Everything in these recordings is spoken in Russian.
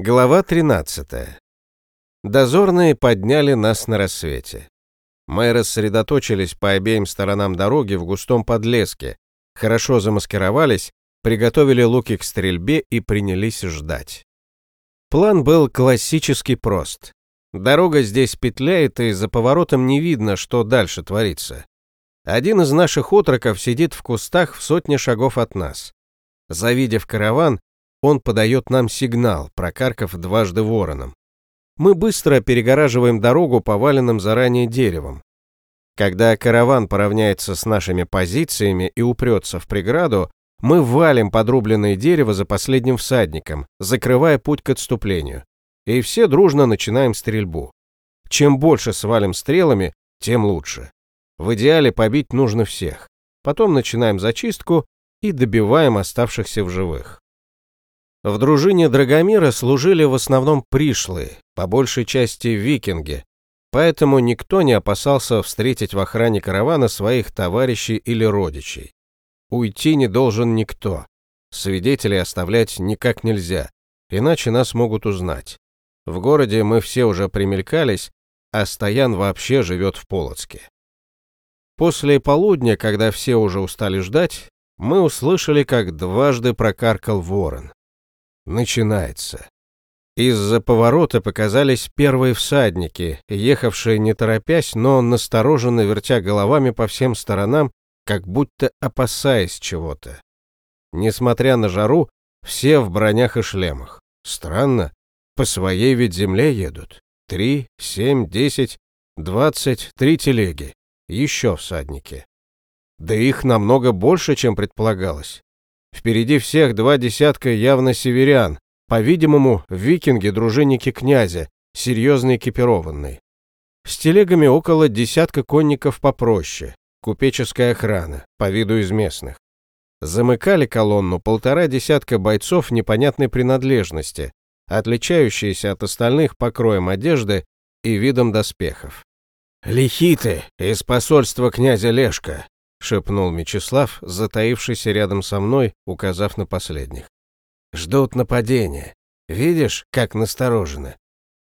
Глава 13. Дозорные подняли нас на рассвете. Мы рассредоточились по обеим сторонам дороги в густом подлеске, хорошо замаскировались, приготовили луки к стрельбе и принялись ждать. План был классически прост. Дорога здесь петляет, и за поворотом не видно, что дальше творится. Один из наших отроков сидит в кустах в сотне шагов от нас. Завидев караван, он подает нам сигнал, прокаркав дважды вороном. Мы быстро перегораживаем дорогу поваленным заранее деревом. Когда караван поравняется с нашими позициями и упрется в преграду, мы валим подрубленное дерево за последним всадником, закрывая путь к отступлению. И все дружно начинаем стрельбу. Чем больше свалим стрелами, тем лучше. В идеале побить нужно всех. Потом начинаем зачистку и добиваем оставшихся в живых. В дружине Драгомира служили в основном пришлые, по большей части викинги, поэтому никто не опасался встретить в охране каравана своих товарищей или родичей. Уйти не должен никто. Свидетелей оставлять никак нельзя, иначе нас могут узнать. В городе мы все уже примелькались, а Стоян вообще живет в Полоцке. После полудня, когда все уже устали ждать, мы услышали, как дважды прокаркал ворон начинается. Из-за поворота показались первые всадники, ехавшие не торопясь, но настороженно вертя головами по всем сторонам, как будто опасаясь чего-то. Несмотря на жару, все в бронях и шлемах. Странно, по своей ведь земле едут. Три, семь, десять, двадцать, три телеги. Еще всадники. Да их намного больше, чем предполагалось. Впереди всех два десятка явно северян, по-видимому, викинги-дружинники князя, серьезно экипированные. С телегами около десятка конников попроще, купеческая охрана, по виду из местных. Замыкали колонну полтора десятка бойцов непонятной принадлежности, отличающиеся от остальных покроем одежды и видом доспехов. «Лихиты из посольства князя Лешка», — шепнул Мечислав, затаившийся рядом со мной, указав на последних. «Ждут нападения. Видишь, как насторожены?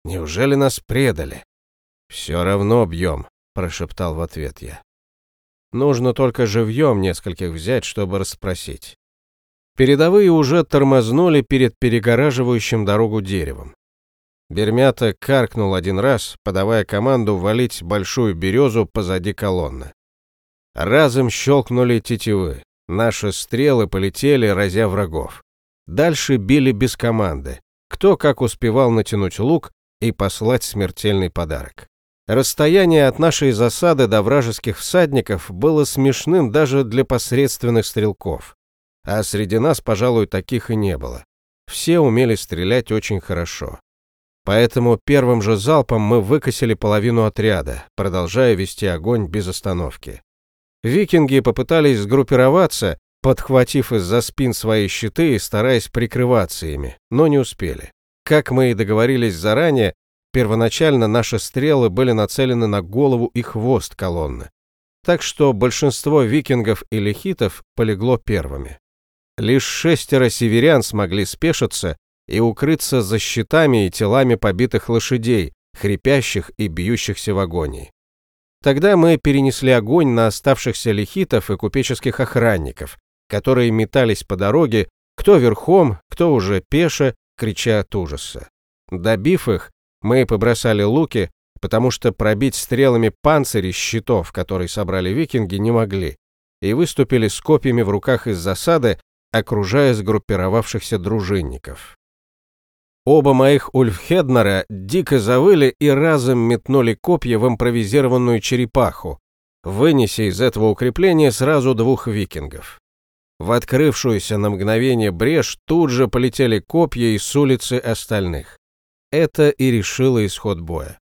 Неужели нас предали?» «Все равно бьем», — прошептал в ответ я. «Нужно только живьем нескольких взять, чтобы расспросить». Передовые уже тормознули перед перегораживающим дорогу деревом. Бермята каркнул один раз, подавая команду валить большую березу позади колонны. Разом щелкнули тетивы. Наши стрелы полетели, разя врагов. Дальше били без команды. Кто как успевал натянуть лук и послать смертельный подарок. Расстояние от нашей засады до вражеских всадников было смешным даже для посредственных стрелков. А среди нас, пожалуй, таких и не было. Все умели стрелять очень хорошо. Поэтому первым же залпом мы выкосили половину отряда, продолжая вести огонь без остановки. Викинги попытались сгруппироваться, подхватив из-за спин свои щиты и стараясь прикрываться ими, но не успели. Как мы и договорились заранее, первоначально наши стрелы были нацелены на голову и хвост колонны. Так что большинство викингов и лихитов полегло первыми. Лишь шестеро северян смогли спешиться и укрыться за щитами и телами побитых лошадей, хрипящих и бьющихся в агонии. Тогда мы перенесли огонь на оставшихся лихитов и купеческих охранников, которые метались по дороге, кто верхом, кто уже пеше, крича от ужаса. Добив их, мы побросали луки, потому что пробить стрелами панцири щитов, которые собрали викинги, не могли, и выступили с копьями в руках из засады, окружая сгруппировавшихся дружинников. Оба моих Ульфхеднера дико завыли и разом метнули копья в импровизированную черепаху, вынеся из этого укрепления сразу двух викингов. В открывшуюся на мгновение брешь тут же полетели копья и с улицы остальных. Это и решило исход боя.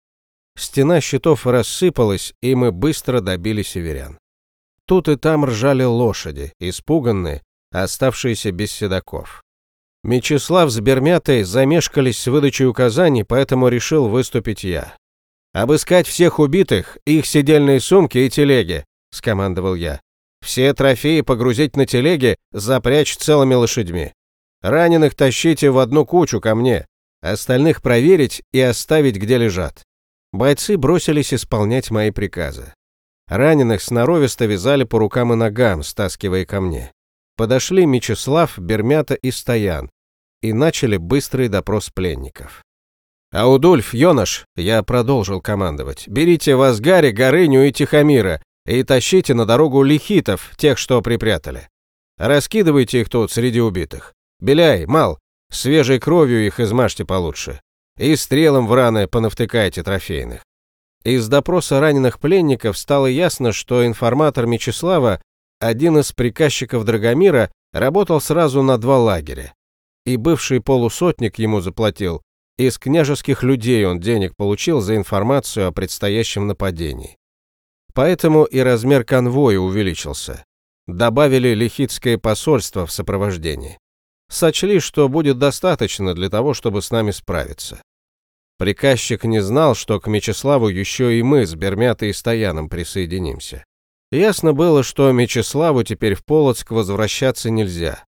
Стена щитов рассыпалась, и мы быстро добили северян. Тут и там ржали лошади, испуганные, оставшиеся без седаков. Мечислав с Бермятой замешкались с выдачей указаний, поэтому решил выступить я. «Обыскать всех убитых, их сидельные сумки и телеги», — скомандовал я. «Все трофеи погрузить на телеги, запрячь целыми лошадьми. Раненых тащите в одну кучу ко мне. остальных проверить и оставить, где лежат. Бойцы бросились исполнять мои приказы. Раненых сноровисто вязали по рукам и ногам, стаскивая ко мне. Подошли Мечислав, Бермята и Стоян и начали быстрый допрос пленников. «Аудульф, Йонаш!» — я продолжил командовать. «Берите вас Гарри, Горыню и Тихомира и тащите на дорогу лихитов, тех, что припрятали. Раскидывайте их тут среди убитых. Беляй, Мал, свежей кровью их измажьте получше. И стрелом в раны понавтыкайте трофейных. Из допроса раненых пленников стало ясно, что информатор Мечислава, один из приказчиков Драгомира, работал сразу на два лагеря. И бывший полусотник ему заплатил, из княжеских людей он денег получил за информацию о предстоящем нападении. Поэтому и размер конвоя увеличился. Добавили лихитское посольство в сопровождении. Сочли, что будет достаточно для того, чтобы с нами справиться. Приказчик не знал, что к Мечиславу еще и мы с Бермятой и Стояном присоединимся. Ясно было, что Мечиславу теперь в Полоцк возвращаться нельзя.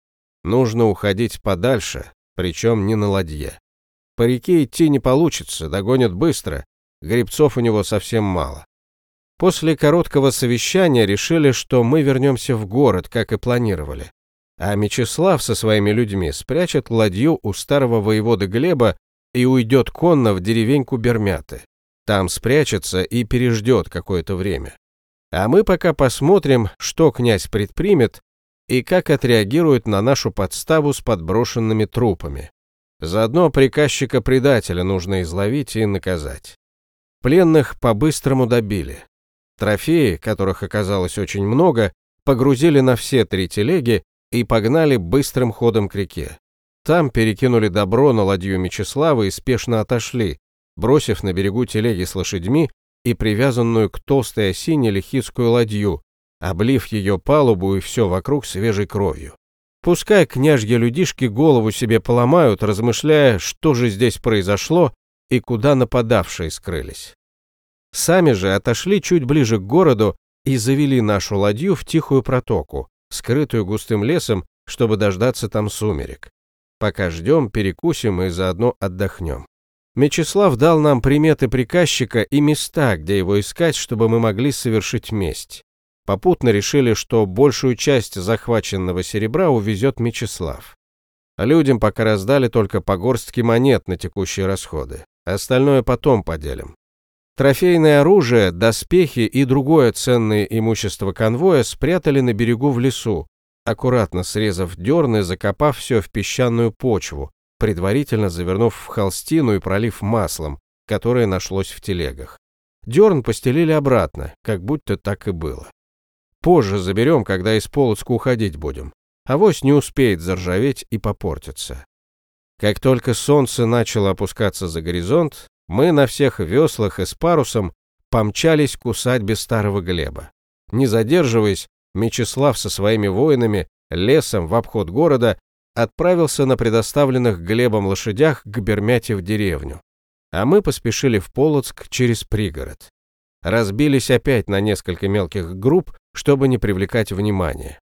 Нужно уходить подальше, причем не на ладье. По реке идти не получится, догонят быстро, грибцов у него совсем мало. После короткого совещания решили, что мы вернемся в город, как и планировали. А Мечислав со своими людьми спрячет ладью у старого воевода Глеба и уйдет конно в деревеньку Бермяты. Там спрячется и переждет какое-то время. А мы пока посмотрим, что князь предпримет и как отреагирует на нашу подставу с подброшенными трупами. Заодно приказчика-предателя нужно изловить и наказать. Пленных по-быстрому добили. Трофеи, которых оказалось очень много, погрузили на все три телеги и погнали быстрым ходом к реке. Там перекинули добро на ладью Мечислава и спешно отошли, бросив на берегу телеги с лошадьми и привязанную к толстой осине лихитскую ладью, облив ее палубу и все вокруг свежей кровью. Пускай княжья-людишки голову себе поломают, размышляя, что же здесь произошло и куда нападавшие скрылись. Сами же отошли чуть ближе к городу и завели нашу ладью в тихую протоку, скрытую густым лесом, чтобы дождаться там сумерек. Пока ждем, перекусим и заодно отдохнем. Мечислав дал нам приметы приказчика и места, где его искать, чтобы мы могли совершить месть. Попутно решили, что большую часть захваченного серебра увезет Мечислав. Людям пока раздали только по горстке монет на текущие расходы. Остальное потом поделим. Трофейное оружие, доспехи и другое ценное имущество конвоя спрятали на берегу в лесу, аккуратно срезав дерны, закопав все в песчаную почву, предварительно завернув в холстину и пролив маслом, которое нашлось в телегах. Дерн постелили обратно, как будто так и было. Позже заберем, когда из Полоцка уходить будем. Авось не успеет заржаветь и попортиться. Как только солнце начало опускаться за горизонт, мы на всех веслах и с парусом помчались к усадьбе старого Глеба. Не задерживаясь, Мечислав со своими воинами лесом в обход города отправился на предоставленных Глебом лошадях к Бермяте в деревню. А мы поспешили в Полоцк через пригород. Разбились опять на несколько мелких групп, чтобы не привлекать внимания.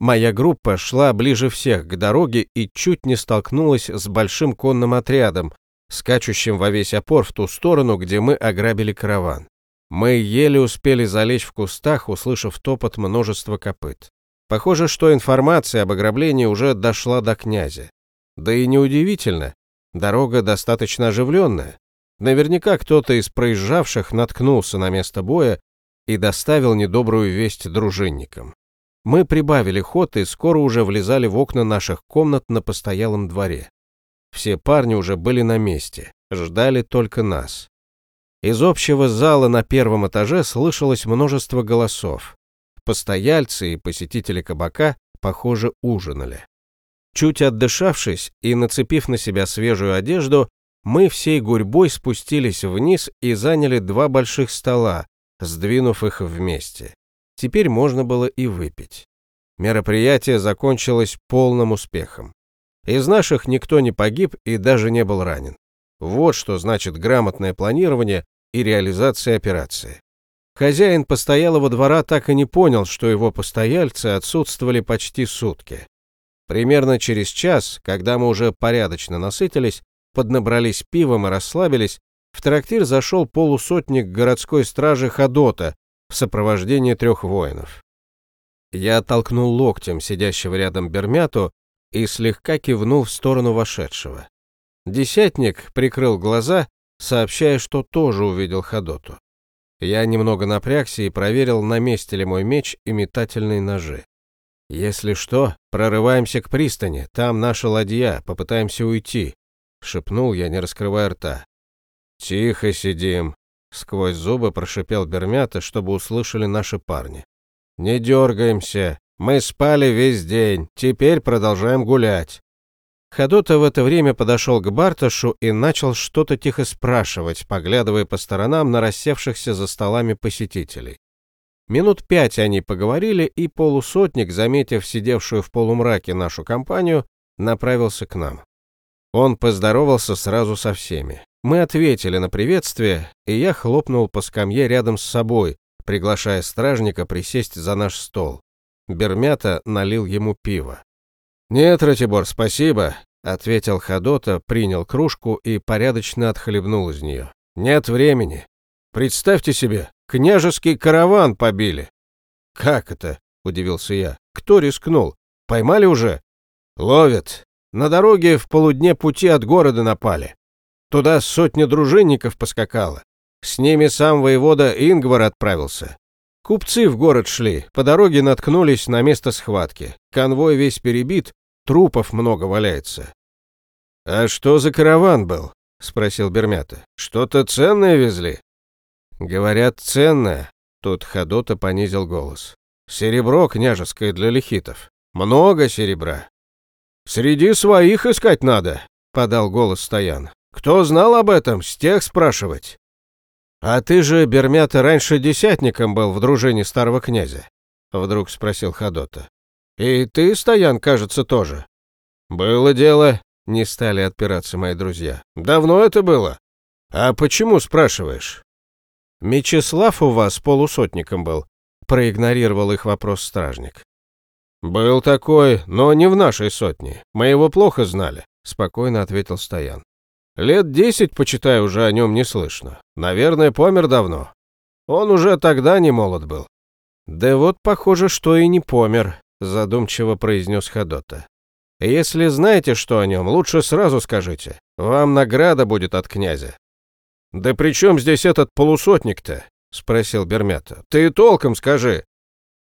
Моя группа шла ближе всех к дороге и чуть не столкнулась с большим конным отрядом, скачущим во весь опор в ту сторону, где мы ограбили караван. Мы еле успели залечь в кустах, услышав топот множества копыт. Похоже, что информация об ограблении уже дошла до князя. Да и неудивительно, дорога достаточно оживленная. Наверняка кто-то из проезжавших наткнулся на место боя и доставил недобрую весть дружинникам. Мы прибавили ход и скоро уже влезали в окна наших комнат на постоялом дворе. Все парни уже были на месте, ждали только нас. Из общего зала на первом этаже слышалось множество голосов. Постояльцы и посетители кабака, похоже, ужинали. Чуть отдышавшись и нацепив на себя свежую одежду, мы всей гурьбой спустились вниз и заняли два больших стола, сдвинув их вместе. Теперь можно было и выпить. Мероприятие закончилось полным успехом. Из наших никто не погиб и даже не был ранен. Вот что значит грамотное планирование и реализация операции. Хозяин постоялого двора так и не понял, что его постояльцы отсутствовали почти сутки. Примерно через час, когда мы уже порядочно насытились, поднабрались пивом и расслабились, в трактир зашел полусотник городской стражи Ходота в сопровождении трех воинов. Я оттолкнул локтем сидящего рядом Бермяту и слегка кивнул в сторону вошедшего. Десятник прикрыл глаза, сообщая, что тоже увидел Ходоту. Я немного напрягся и проверил, на месте ли мой меч и метательные ножи. «Если что, прорываемся к пристани, там наша ладья, попытаемся уйти», — шепнул я, не раскрывая рта. «Тихо сидим», — сквозь зубы прошипел Бермята, чтобы услышали наши парни. «Не дергаемся, мы спали весь день, теперь продолжаем гулять». Ходота в это время подошел к Барташу и начал что-то тихо спрашивать, поглядывая по сторонам на рассевшихся за столами посетителей. Минут пять они поговорили, и полусотник, заметив сидевшую в полумраке нашу компанию, направился к нам. Он поздоровался сразу со всеми. Мы ответили на приветствие, и я хлопнул по скамье рядом с собой, приглашая стражника присесть за наш стол. Бермята налил ему пиво. «Нет, Ратибор, спасибо», — ответил Ходота, принял кружку и порядочно отхлебнул из нее. «Нет времени. Представьте себе, княжеский караван побили». «Как это?» — удивился я. «Кто рискнул? Поймали уже?» «Ловят. На дороге в полудне пути от города напали. Туда сотня дружинников поскакала. С ними сам воевода Ингвар отправился. Купцы в город шли, по дороге наткнулись на место схватки. Конвой весь перебит, Трупов много валяется. А что за караван был? спросил Бермята. Что-то ценное везли? Говорят, ценное. Тут Ходота понизил голос. Серебро княжеское для лихитов. Много серебра. Среди своих искать надо, подал голос Стоян. Кто знал об этом, с тех спрашивать. А ты же, Бермята, раньше десятником был в дружине старого князя, вдруг спросил Ходота. И ты, Стоян, кажется, тоже. Было дело, не стали отпираться мои друзья. Давно это было. А почему, спрашиваешь? Мечислав у вас полусотником был, проигнорировал их вопрос стражник. Был такой, но не в нашей сотне. Мы его плохо знали, спокойно ответил Стоян. Лет десять, почитай, уже о нем не слышно. Наверное, помер давно. Он уже тогда не молод был. Да вот, похоже, что и не помер, задумчиво произнес Ходота. Если знаете, что о нем, лучше сразу скажите. Вам награда будет от князя. Да при чем здесь этот полусотник-то? спросил Бермята. Ты толком скажи.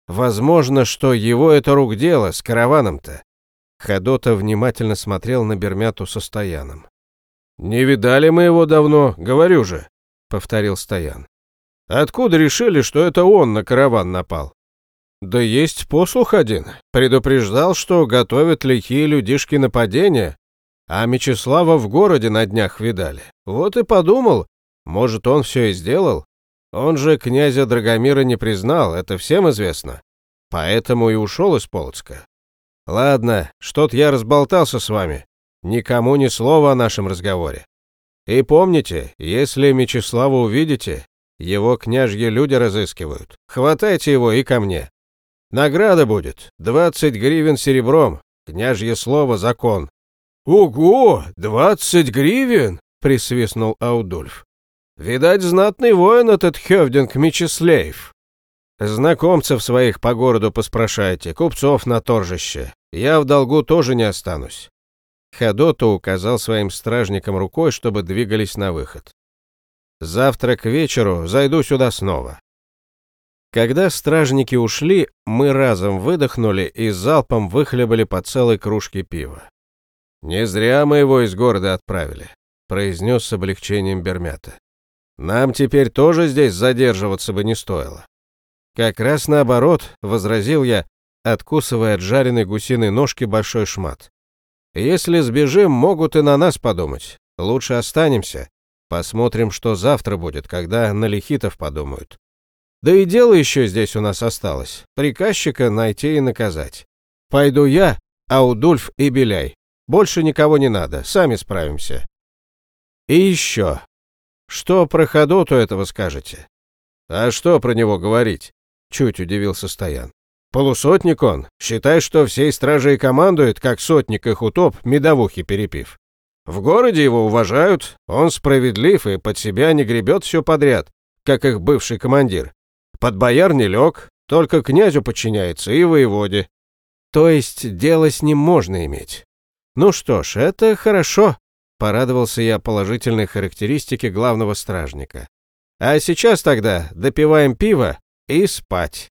Возможно, что его это рук дело с караваном-то. Ходота внимательно смотрел на Бермяту со Стояном. «Не видали мы его давно, говорю же», — повторил Стоян. «Откуда решили, что это он на караван напал?» Да есть послух один. Предупреждал, что готовят лихие людишки нападения, а Мечислава в городе на днях видали. Вот и подумал, может, он все и сделал. Он же князя Драгомира не признал, это всем известно. Поэтому и ушел из Полоцка. Ладно, что-то я разболтался с вами. Никому ни слова о нашем разговоре. И помните, если Мечислава увидите, его княжьи люди разыскивают. Хватайте его и ко мне. Награда будет. Двадцать гривен серебром. Княжье слово закон. Ого, двадцать гривен? Присвистнул Аудульф. Видать, знатный воин этот Хевдинг Мечислеев. Знакомцев своих по городу поспрашайте, купцов на торжище. Я в долгу тоже не останусь. Ходото указал своим стражникам рукой, чтобы двигались на выход. Завтра к вечеру зайду сюда снова. Когда стражники ушли, мы разом выдохнули и залпом выхлебали по целой кружке пива. «Не зря мы его из города отправили», — произнес с облегчением Бермята. «Нам теперь тоже здесь задерживаться бы не стоило». «Как раз наоборот», — возразил я, откусывая от жареной гусиной ножки большой шмат. «Если сбежим, могут и на нас подумать. Лучше останемся. Посмотрим, что завтра будет, когда на лихитов подумают. Да и дело еще здесь у нас осталось. Приказчика найти и наказать. Пойду я, Аудульф и Беляй. Больше никого не надо, сами справимся. И еще. Что про Ходоту этого скажете? А что про него говорить? Чуть удивился Стоян. Полусотник он. Считай, что всей стражей командует, как сотник их утоп, медовухи перепив. В городе его уважают, он справедлив и под себя не гребет все подряд, как их бывший командир. Под бояр не лег, только князю подчиняется и воеводе. То есть дело с ним можно иметь. Ну что ж, это хорошо, порадовался я положительной характеристике главного стражника. А сейчас тогда допиваем пиво и спать.